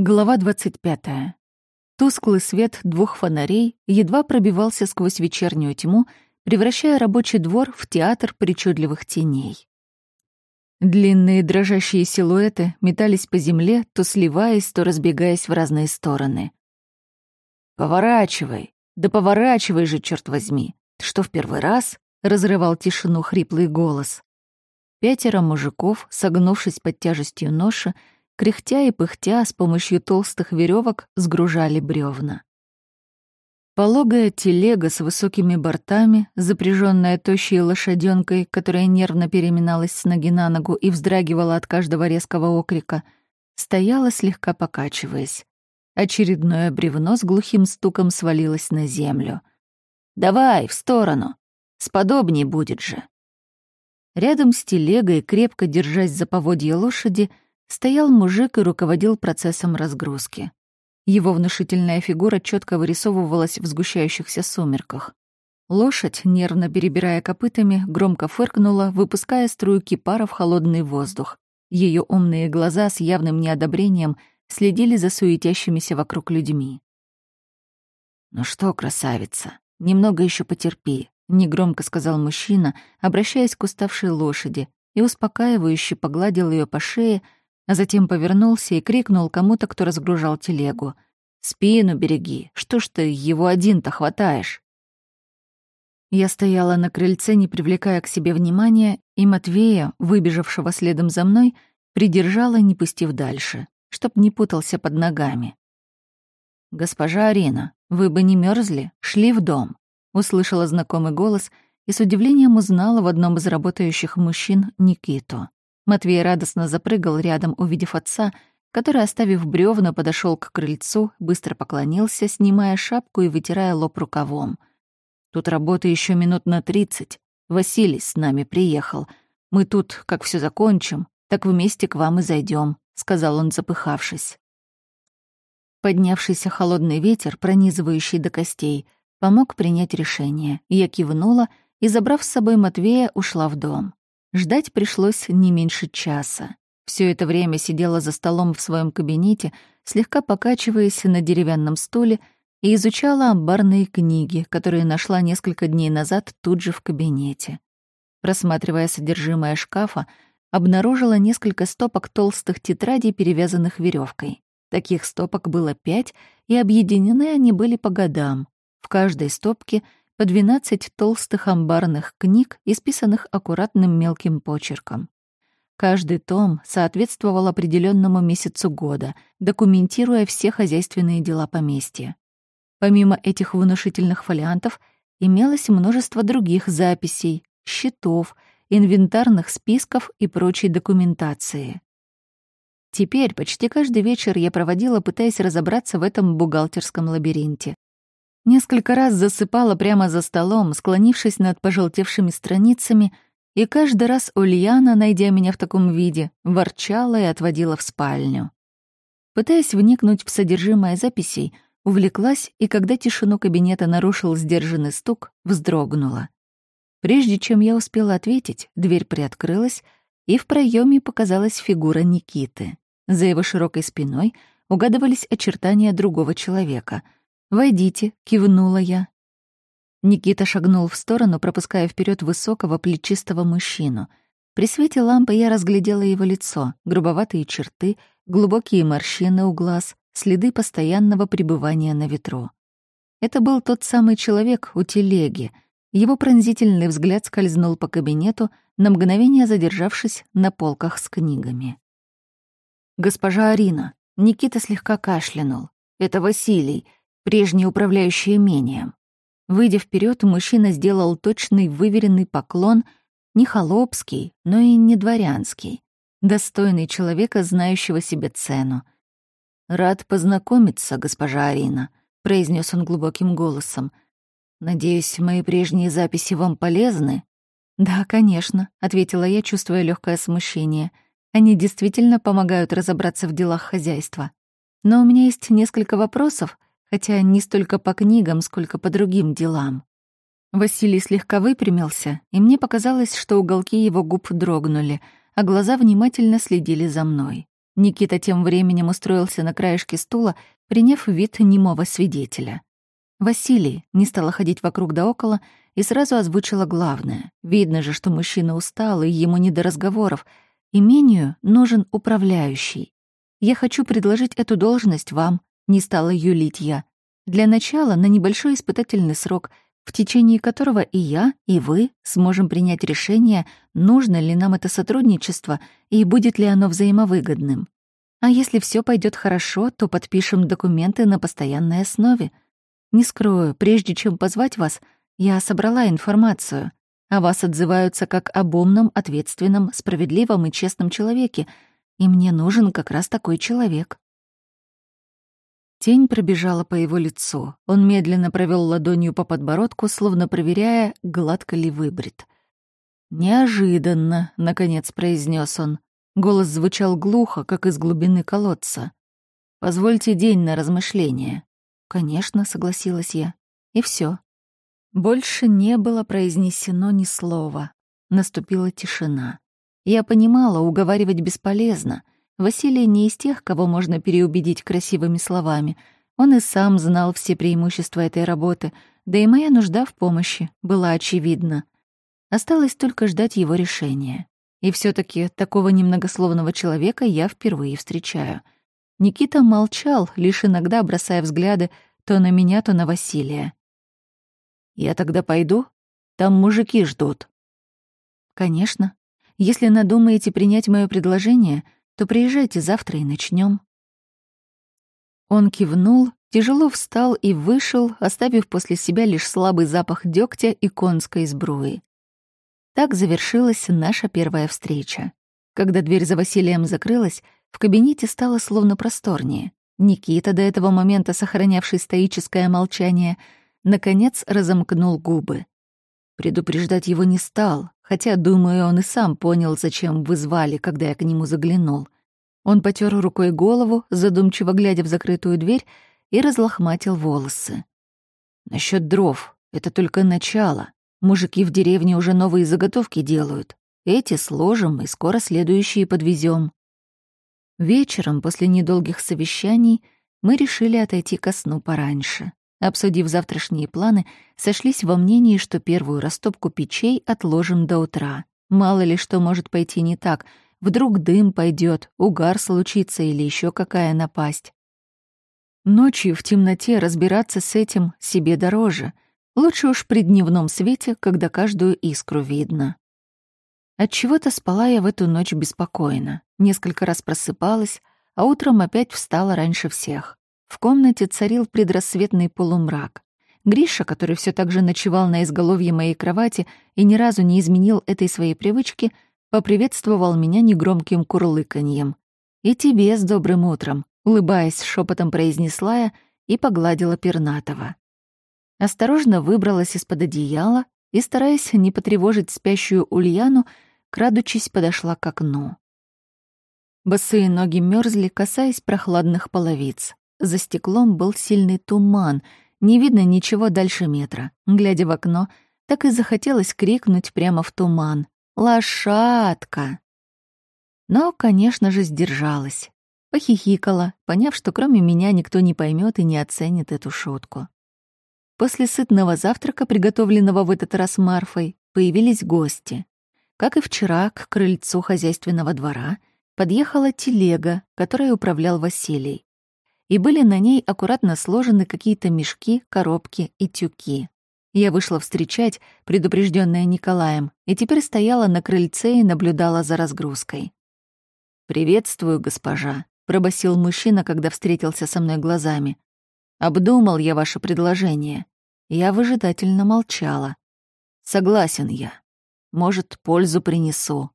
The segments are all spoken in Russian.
Глава 25. Тусклый свет двух фонарей едва пробивался сквозь вечернюю тьму, превращая рабочий двор в театр причудливых теней. Длинные дрожащие силуэты метались по земле, то сливаясь, то разбегаясь в разные стороны. «Поворачивай! Да поворачивай же, черт возьми! Ты что, в первый раз?» — разрывал тишину хриплый голос. Пятеро мужиков, согнувшись под тяжестью ноши, кряхтя и пыхтя с помощью толстых веревок сгружали бревна. Пологая телега с высокими бортами, запряженная тощей лошаденкой, которая нервно переминалась с ноги на ногу и вздрагивала от каждого резкого окрика, стояла, слегка покачиваясь. Очередное бревно с глухим стуком свалилось на землю. «Давай, в сторону! Сподобней будет же!» Рядом с телегой, крепко держась за поводья лошади, стоял мужик и руководил процессом разгрузки. Его внушительная фигура четко вырисовывалась в сгущающихся сумерках. Лошадь, нервно перебирая копытами, громко фыркнула, выпуская струйки пара в холодный воздух. Ее умные глаза с явным неодобрением следили за суетящимися вокруг людьми. «Ну что, красавица, немного еще потерпи», — негромко сказал мужчина, обращаясь к уставшей лошади, и успокаивающе погладил ее по шее, а затем повернулся и крикнул кому-то, кто разгружал телегу. «Спину береги! Что ж ты его один-то хватаешь?» Я стояла на крыльце, не привлекая к себе внимания, и Матвея, выбежавшего следом за мной, придержала, не пустив дальше, чтоб не путался под ногами. «Госпожа Арина, вы бы не мерзли, шли в дом», — услышала знакомый голос и с удивлением узнала в одном из работающих мужчин Никиту. Матвей радостно запрыгал рядом, увидев отца, который, оставив бревна, подошел к крыльцу, быстро поклонился, снимая шапку и вытирая лоб рукавом. «Тут работа еще минут на тридцать. Василий с нами приехал. Мы тут, как все закончим, так вместе к вам и зайдем, сказал он, запыхавшись. Поднявшийся холодный ветер, пронизывающий до костей, помог принять решение. Я кивнула и, забрав с собой Матвея, ушла в дом. Ждать пришлось не меньше часа. Все это время сидела за столом в своем кабинете, слегка покачиваясь на деревянном стуле, и изучала амбарные книги, которые нашла несколько дней назад тут же в кабинете. Просматривая содержимое шкафа, обнаружила несколько стопок толстых тетрадей, перевязанных веревкой. Таких стопок было пять, и объединены они были по годам. В каждой стопке по 12 толстых амбарных книг, исписанных аккуратным мелким почерком. Каждый том соответствовал определенному месяцу года, документируя все хозяйственные дела поместья. Помимо этих внушительных фолиантов имелось множество других записей, счетов, инвентарных списков и прочей документации. Теперь почти каждый вечер я проводила, пытаясь разобраться в этом бухгалтерском лабиринте. Несколько раз засыпала прямо за столом, склонившись над пожелтевшими страницами, и каждый раз Ульяна, найдя меня в таком виде, ворчала и отводила в спальню. Пытаясь вникнуть в содержимое записей, увлеклась и, когда тишину кабинета нарушил сдержанный стук, вздрогнула. Прежде чем я успела ответить, дверь приоткрылась, и в проеме показалась фигура Никиты. За его широкой спиной угадывались очертания другого человека — «Войдите», — кивнула я. Никита шагнул в сторону, пропуская вперед высокого плечистого мужчину. При свете лампы я разглядела его лицо, грубоватые черты, глубокие морщины у глаз, следы постоянного пребывания на ветру. Это был тот самый человек у телеги. Его пронзительный взгляд скользнул по кабинету, на мгновение задержавшись на полках с книгами. «Госпожа Арина», — Никита слегка кашлянул. «Это Василий прежний управляющий имением. Выйдя вперед, мужчина сделал точный выверенный поклон, не холопский, но и не дворянский, достойный человека, знающего себе цену. «Рад познакомиться, госпожа Арина», — произнес он глубоким голосом. «Надеюсь, мои прежние записи вам полезны?» «Да, конечно», — ответила я, чувствуя легкое смущение. «Они действительно помогают разобраться в делах хозяйства. Но у меня есть несколько вопросов, хотя не столько по книгам, сколько по другим делам. Василий слегка выпрямился, и мне показалось, что уголки его губ дрогнули, а глаза внимательно следили за мной. Никита тем временем устроился на краешке стула, приняв вид немого свидетеля. Василий не стала ходить вокруг да около и сразу озвучила главное. Видно же, что мужчина устал, и ему не до разговоров. Имению нужен управляющий. Я хочу предложить эту должность вам, не стала юлить я. Для начала на небольшой испытательный срок, в течение которого и я, и вы сможем принять решение, нужно ли нам это сотрудничество и будет ли оно взаимовыгодным. А если все пойдет хорошо, то подпишем документы на постоянной основе. Не скрою, прежде чем позвать вас, я собрала информацию. О вас отзываются как об умном, ответственном, справедливом и честном человеке, и мне нужен как раз такой человек. Тень пробежала по его лицу. Он медленно провел ладонью по подбородку, словно проверяя, гладко ли выбрит. «Неожиданно», — наконец произнес он. Голос звучал глухо, как из глубины колодца. «Позвольте день на размышление». «Конечно», — согласилась я. И все. Больше не было произнесено ни слова. Наступила тишина. Я понимала, уговаривать бесполезно — Василий не из тех, кого можно переубедить красивыми словами. Он и сам знал все преимущества этой работы, да и моя нужда в помощи была очевидна. Осталось только ждать его решения. И все таки такого немногословного человека я впервые встречаю. Никита молчал, лишь иногда бросая взгляды то на меня, то на Василия. «Я тогда пойду? Там мужики ждут». «Конечно. Если надумаете принять мое предложение — то приезжайте завтра и начнем. Он кивнул, тяжело встал и вышел, оставив после себя лишь слабый запах дегтя и конской сбруи. Так завершилась наша первая встреча. Когда дверь за Василием закрылась, в кабинете стало словно просторнее. Никита, до этого момента сохранявший стоическое молчание, наконец разомкнул губы. Предупреждать его не стал, хотя, думаю, он и сам понял, зачем вызвали, когда я к нему заглянул. Он потер рукой голову, задумчиво глядя в закрытую дверь, и разлохматил волосы. Насчет дров — это только начало. Мужики в деревне уже новые заготовки делают. Эти сложим и скоро следующие подвезем. Вечером, после недолгих совещаний, мы решили отойти ко сну пораньше. Обсудив завтрашние планы, сошлись во мнении, что первую растопку печей отложим до утра. Мало ли что может пойти не так. Вдруг дым пойдет, угар случится или еще какая напасть. Ночью в темноте разбираться с этим себе дороже. Лучше уж при дневном свете, когда каждую искру видно. Отчего-то спала я в эту ночь беспокойно. Несколько раз просыпалась, а утром опять встала раньше всех. В комнате царил предрассветный полумрак. Гриша, который все так же ночевал на изголовье моей кровати и ни разу не изменил этой своей привычки, поприветствовал меня негромким курлыканьем. «И тебе с добрым утром», — улыбаясь, шепотом произнесла я и погладила пернатого. Осторожно выбралась из-под одеяла и, стараясь не потревожить спящую Ульяну, крадучись подошла к окну. Босые ноги мерзли, касаясь прохладных половиц. За стеклом был сильный туман, не видно ничего дальше метра. Глядя в окно, так и захотелось крикнуть прямо в туман. «Лошадка!» Но, конечно же, сдержалась. Похихикала, поняв, что кроме меня никто не поймет и не оценит эту шутку. После сытного завтрака, приготовленного в этот раз Марфой, появились гости. Как и вчера, к крыльцу хозяйственного двора подъехала телега, которой управлял Василий и были на ней аккуратно сложены какие-то мешки, коробки и тюки. Я вышла встречать, предупрежденная Николаем, и теперь стояла на крыльце и наблюдала за разгрузкой. «Приветствую, госпожа», — пробасил мужчина, когда встретился со мной глазами. «Обдумал я ваше предложение». Я выжидательно молчала. «Согласен я. Может, пользу принесу.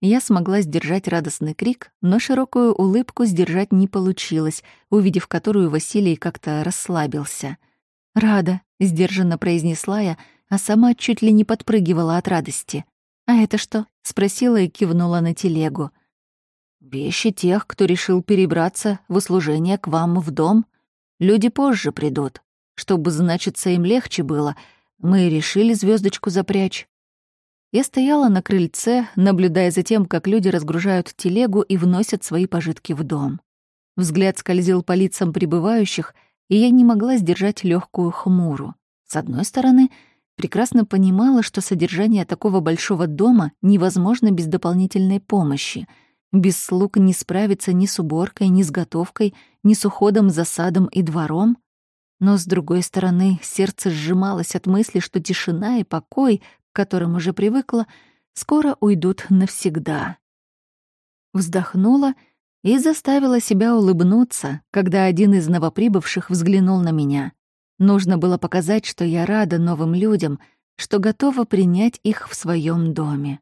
Я смогла сдержать радостный крик, но широкую улыбку сдержать не получилось, увидев которую Василий как-то расслабился. «Рада», — сдержанно произнесла я, а сама чуть ли не подпрыгивала от радости. «А это что?» — спросила и кивнула на телегу. «Вещи тех, кто решил перебраться в услужение к вам в дом. Люди позже придут. Чтобы, значится, им легче было, мы решили звездочку запрячь. Я стояла на крыльце, наблюдая за тем, как люди разгружают телегу и вносят свои пожитки в дом. Взгляд скользил по лицам прибывающих, и я не могла сдержать легкую хмуру. С одной стороны, прекрасно понимала, что содержание такого большого дома невозможно без дополнительной помощи. Без слуг не справиться ни с уборкой, ни с готовкой, ни с уходом за садом и двором. Но, с другой стороны, сердце сжималось от мысли, что тишина и покой которым уже привыкла, скоро уйдут навсегда. Вздохнула и заставила себя улыбнуться, когда один из новоприбывших взглянул на меня. Нужно было показать, что я рада новым людям, что готова принять их в своем доме.